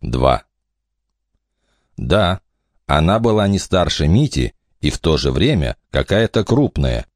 2. Да, она была не старше Мити и в то же время какая-то крупная.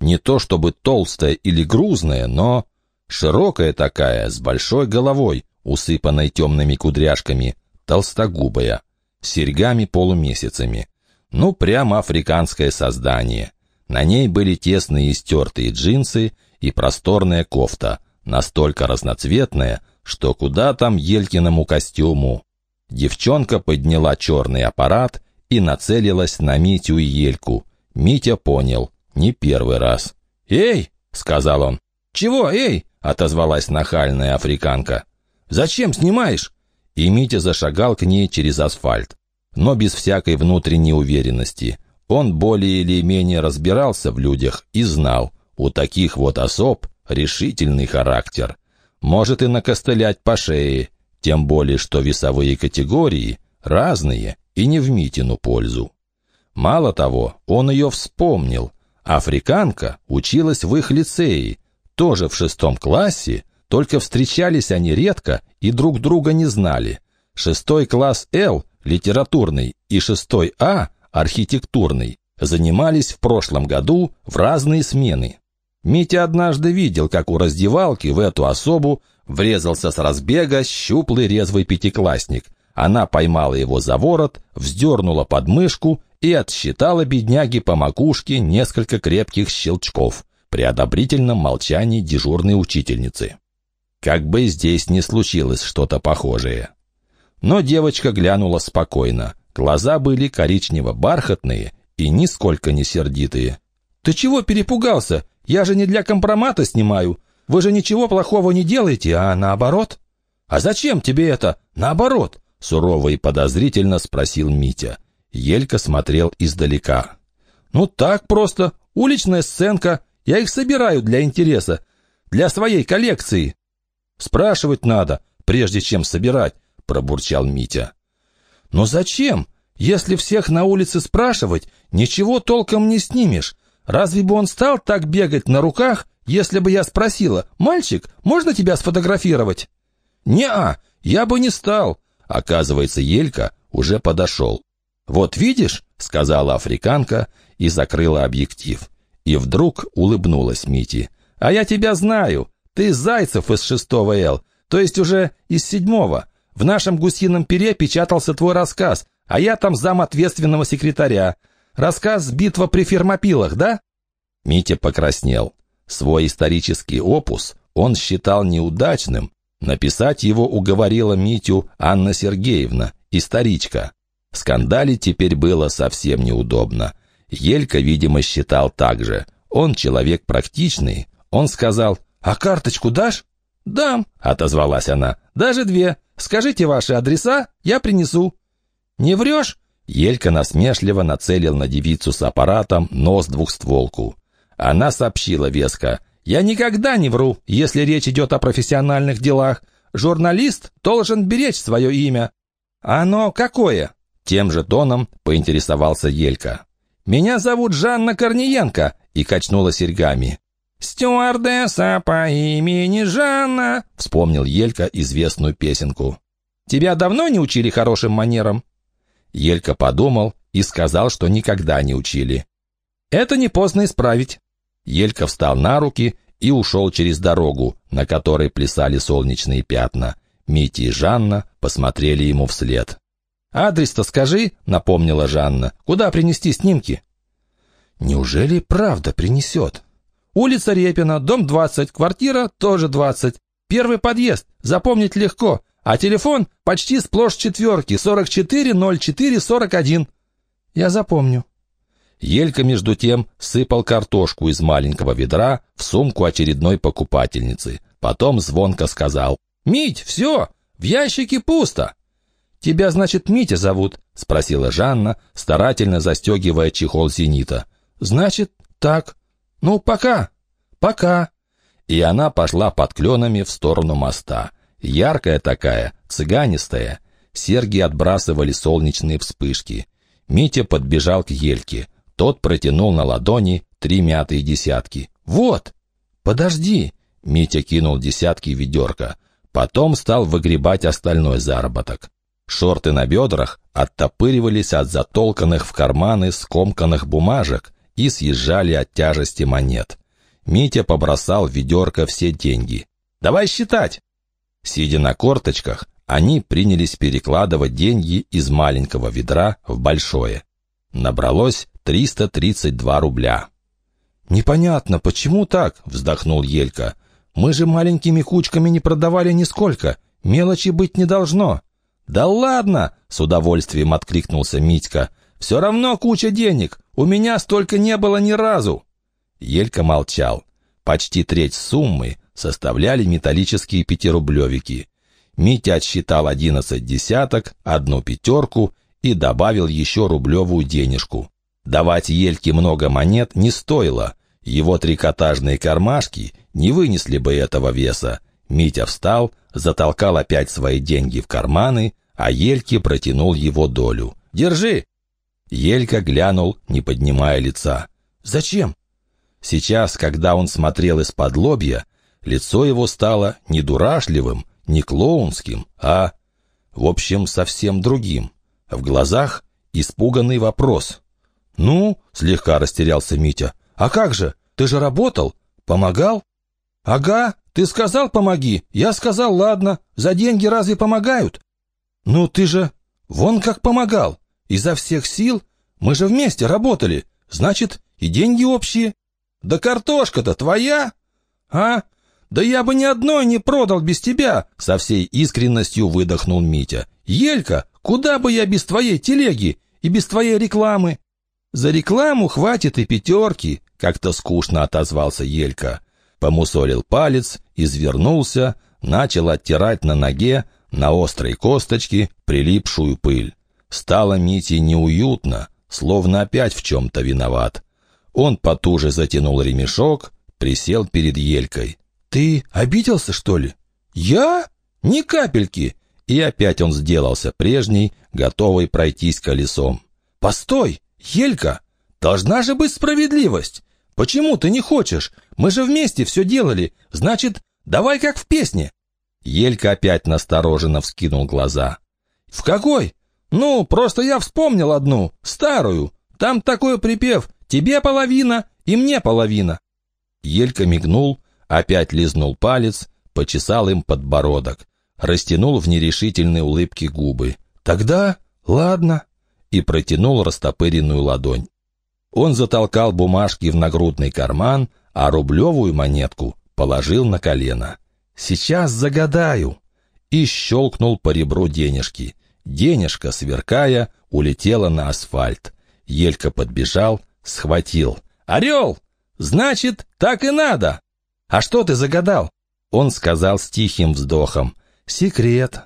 Не то чтобы толстая или грузная, но широкая такая, с большой головой, усыпанной темными кудряшками, толстогубая, с серьгами-полумесяцами. Ну, прямо африканское создание. На ней были тесные истертые джинсы и просторная кофта, настолько разноцветная, что куда там Елькиному костюму. Девчонка подняла черный аппарат и нацелилась на Митю и Ельку. Митя понял, не первый раз. «Эй!» — сказал он. «Чего, эй?» — отозвалась нахальная африканка. «Зачем снимаешь?» И Митя зашагал к ней через асфальт. Но без всякой внутренней уверенности. Он более или менее разбирался в людях и знал, у таких вот особ решительный характер. Может и накостылять по шее, тем более что весовые категории разные и не в Митину пользу. Мало того, он ее вспомнил. Африканка училась в их лицее, тоже в шестом классе, только встречались они редко и друг друга не знали. Шестой класс «Л» — литературный и шестой «А» — архитектурный занимались в прошлом году в разные смены. Митя однажды видел, как у раздевалки в эту особу врезался с разбега щуплый резвый пятиклассник. Она поймала его за ворот, вздернула подмышку и отсчитала бедняге по макушке несколько крепких щелчков при одобрительном молчании дежурной учительницы. Как бы здесь не случилось что-то похожее. Но девочка глянула спокойно. Глаза были коричнево-бархатные и нисколько не сердитые. «Ты чего перепугался? Я же не для компромата снимаю. Вы же ничего плохого не делаете, а наоборот». «А зачем тебе это? Наоборот?» — сурово и подозрительно спросил Митя. Елька смотрел издалека. «Ну так просто. Уличная сценка. Я их собираю для интереса. Для своей коллекции». «Спрашивать надо, прежде чем собирать», — пробурчал Митя. «Но зачем? Если всех на улице спрашивать, ничего толком не снимешь. Разве бы он стал так бегать на руках, если бы я спросила, «Мальчик, можно тебя сфотографировать?» «Не-а, я бы не стал». Оказывается, Елька уже подошел. «Вот видишь», — сказала африканка и закрыла объектив. И вдруг улыбнулась Мити. «А я тебя знаю. Ты Зайцев из шестого Л, то есть уже из седьмого. В нашем гусином пере печатался твой рассказ, а я там зам ответственного секретаря. Рассказ «Битва при Фермопилах», да?» Митя покраснел. Свой исторический опус он считал неудачным. Написать его уговорила Митю Анна Сергеевна, историчка. Скандалить теперь было совсем неудобно. Елька, видимо, считал так же. Он человек практичный. Он сказал, «А карточку дашь?» «Дам», — отозвалась она. «Даже две. Скажите ваши адреса, я принесу». «Не врешь?» Елька насмешливо нацелил на девицу с аппаратом нос двухстволку. Она сообщила веско. «Я никогда не вру, если речь идет о профессиональных делах. Журналист должен беречь свое имя». «Оно какое?» Тем же тоном поинтересовался Елька. «Меня зовут Жанна Корниенко», и качнула серьгами. «Стюардесса по имени Жанна», — вспомнил Елька известную песенку. «Тебя давно не учили хорошим манерам?» Елька подумал и сказал, что никогда не учили. «Это не поздно исправить». Елька встал на руки и ушел через дорогу, на которой плясали солнечные пятна. Митя и Жанна посмотрели ему вслед. «Адрес-то скажи», — напомнила Жанна, — «куда принести снимки?» «Неужели правда принесет?» «Улица Репина, дом 20, квартира тоже 20. Первый подъезд, запомнить легко. А телефон почти сплошь четверки, 440441. Я запомню. Елька, между тем, сыпал картошку из маленького ведра в сумку очередной покупательницы. Потом звонко сказал. «Мить, все, в ящике пусто». «Тебя, значит, Митя зовут?» — спросила Жанна, старательно застегивая чехол зенита. «Значит, так. Ну, пока. Пока». И она пошла под кленами в сторону моста. Яркая такая, цыганистая. Серги отбрасывали солнечные вспышки. Митя подбежал к ельке. Тот протянул на ладони три мятые десятки. «Вот!» «Подожди!» Митя кинул десятки в ведерко. Потом стал выгребать остальной заработок. Шорты на бедрах оттопыривались от затолканных в карманы скомканных бумажек и съезжали от тяжести монет. Митя побросал в ведерко все деньги. «Давай считать!» Сидя на корточках, они принялись перекладывать деньги из маленького ведра в большое. Набралось 332 рубля. «Непонятно, почему так?» — вздохнул Елька. «Мы же маленькими кучками не продавали нисколько. Мелочи быть не должно». «Да ладно!» — с удовольствием откликнулся Митька. «Все равно куча денег. У меня столько не было ни разу». Елька молчал. Почти треть суммы составляли металлические пятирублевики. Митя отсчитал одиннадцать десяток, одну пятерку и добавил еще рублевую денежку. Давать Ельке много монет не стоило. Его трикотажные кармашки не вынесли бы этого веса. Митя встал, затолкал опять свои деньги в карманы, а Ельке протянул его долю. «Держи!» Елька глянул, не поднимая лица. «Зачем?» Сейчас, когда он смотрел из-под лобья, лицо его стало не дурашливым, не клоунским, а, в общем, совсем другим. В глазах испуганный вопрос. «Ну?» — слегка растерялся Митя. «А как же? Ты же работал? Помогал?» «Ага, ты сказал «помоги». Я сказал «ладно». За деньги разве помогают?» «Ну ты же... Вон как помогал. Изо всех сил. Мы же вместе работали. Значит, и деньги общие. Да картошка-то твоя? А? Да я бы ни одной не продал без тебя!» Со всей искренностью выдохнул Митя. «Елька, куда бы я без твоей телеги и без твоей рекламы?» «За рекламу хватит и пятерки», — как-то скучно отозвался Елька. Помусолил палец, извернулся, начал оттирать на ноге, на острой косточке, прилипшую пыль. Стало Мите неуютно, словно опять в чем-то виноват. Он потуже затянул ремешок, присел перед Елькой. «Ты обиделся, что ли?» «Я? Ни капельки!» И опять он сделался прежний, готовый пройтись колесом. «Постой! Елька! Должна же быть справедливость! Почему ты не хочешь? Мы же вместе все делали. Значит, давай как в песне!» Елька опять настороженно вскинул глаза. «В какой? Ну, просто я вспомнил одну, старую. Там такой припев «Тебе половина и мне половина». Елька мигнул, опять лизнул палец, почесал им подбородок, растянул в нерешительной улыбке губы. «Тогда ладно» и протянул растопыренную ладонь. Он затолкал бумажки в нагрудный карман, а рублевую монетку положил на колено. «Сейчас загадаю!» И щелкнул по ребру денежки. Денежка, сверкая, улетела на асфальт. Елька подбежал, схватил. «Орел! Значит, так и надо!» «А что ты загадал?» Он сказал с тихим вздохом. «Секрет».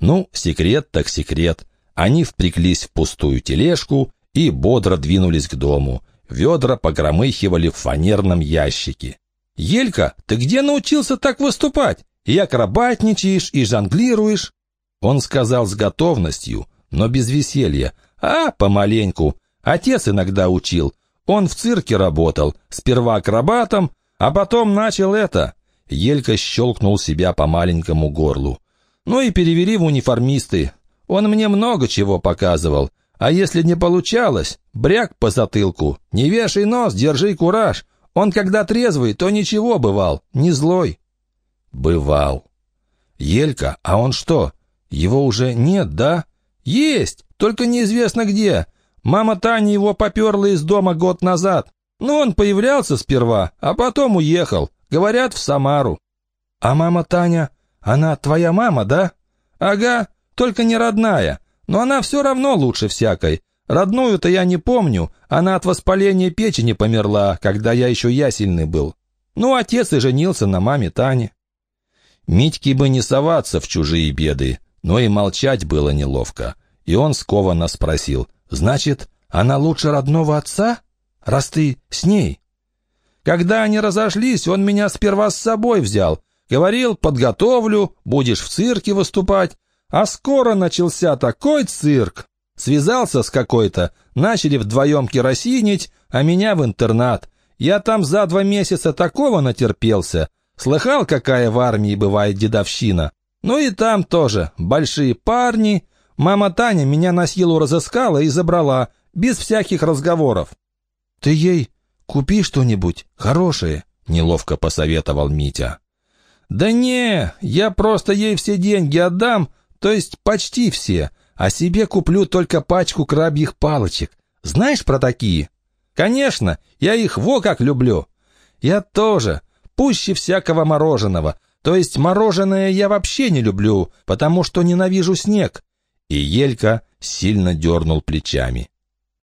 «Ну, секрет так секрет. Они впряглись в пустую тележку и бодро двинулись к дому. Ведра погромыхивали в фанерном ящике. «Елька, ты где научился так выступать? И акробатничаешь, и жонглируешь?» Он сказал с готовностью, но без веселья. «А, помаленьку. Отец иногда учил. Он в цирке работал, сперва акробатом, а потом начал это». Елька щелкнул себя по маленькому горлу. «Ну и перевели в униформисты. Он мне много чего показывал. А если не получалось, бряк по затылку. Не вешай нос, держи кураж. Он когда трезвый, то ничего бывал, не злой. Бывал. Елька, а он что? Его уже нет, да? Есть, только неизвестно где. Мама Таня его поперла из дома год назад. Ну, он появлялся сперва, а потом уехал. Говорят, в Самару. А мама Таня, она твоя мама, да? Ага, только не родная. Но она все равно лучше всякой. Родную-то я не помню, она от воспаления печени померла, когда я еще ясельный был. Ну, отец и женился на маме Тане. Митьке бы не соваться в чужие беды, но и молчать было неловко. И он скованно спросил, «Значит, она лучше родного отца, раз ты с ней?» Когда они разошлись, он меня сперва с собой взял. Говорил, подготовлю, будешь в цирке выступать, а скоро начался такой цирк. Связался с какой-то, начали вдвоем керосинить, а меня в интернат. Я там за два месяца такого натерпелся. Слыхал, какая в армии бывает дедовщина? Ну и там тоже большие парни, Мама Таня меня на силу разыскала и забрала, без всяких разговоров». «Ты ей купи что-нибудь хорошее», — неловко посоветовал Митя. «Да не, я просто ей все деньги отдам, то есть почти все, а себе куплю только пачку крабьих палочек. Знаешь про такие?» «Конечно, я их во как люблю». «Я тоже, пуще всякого мороженого. То есть мороженое я вообще не люблю, потому что ненавижу снег». И Елька сильно дернул плечами.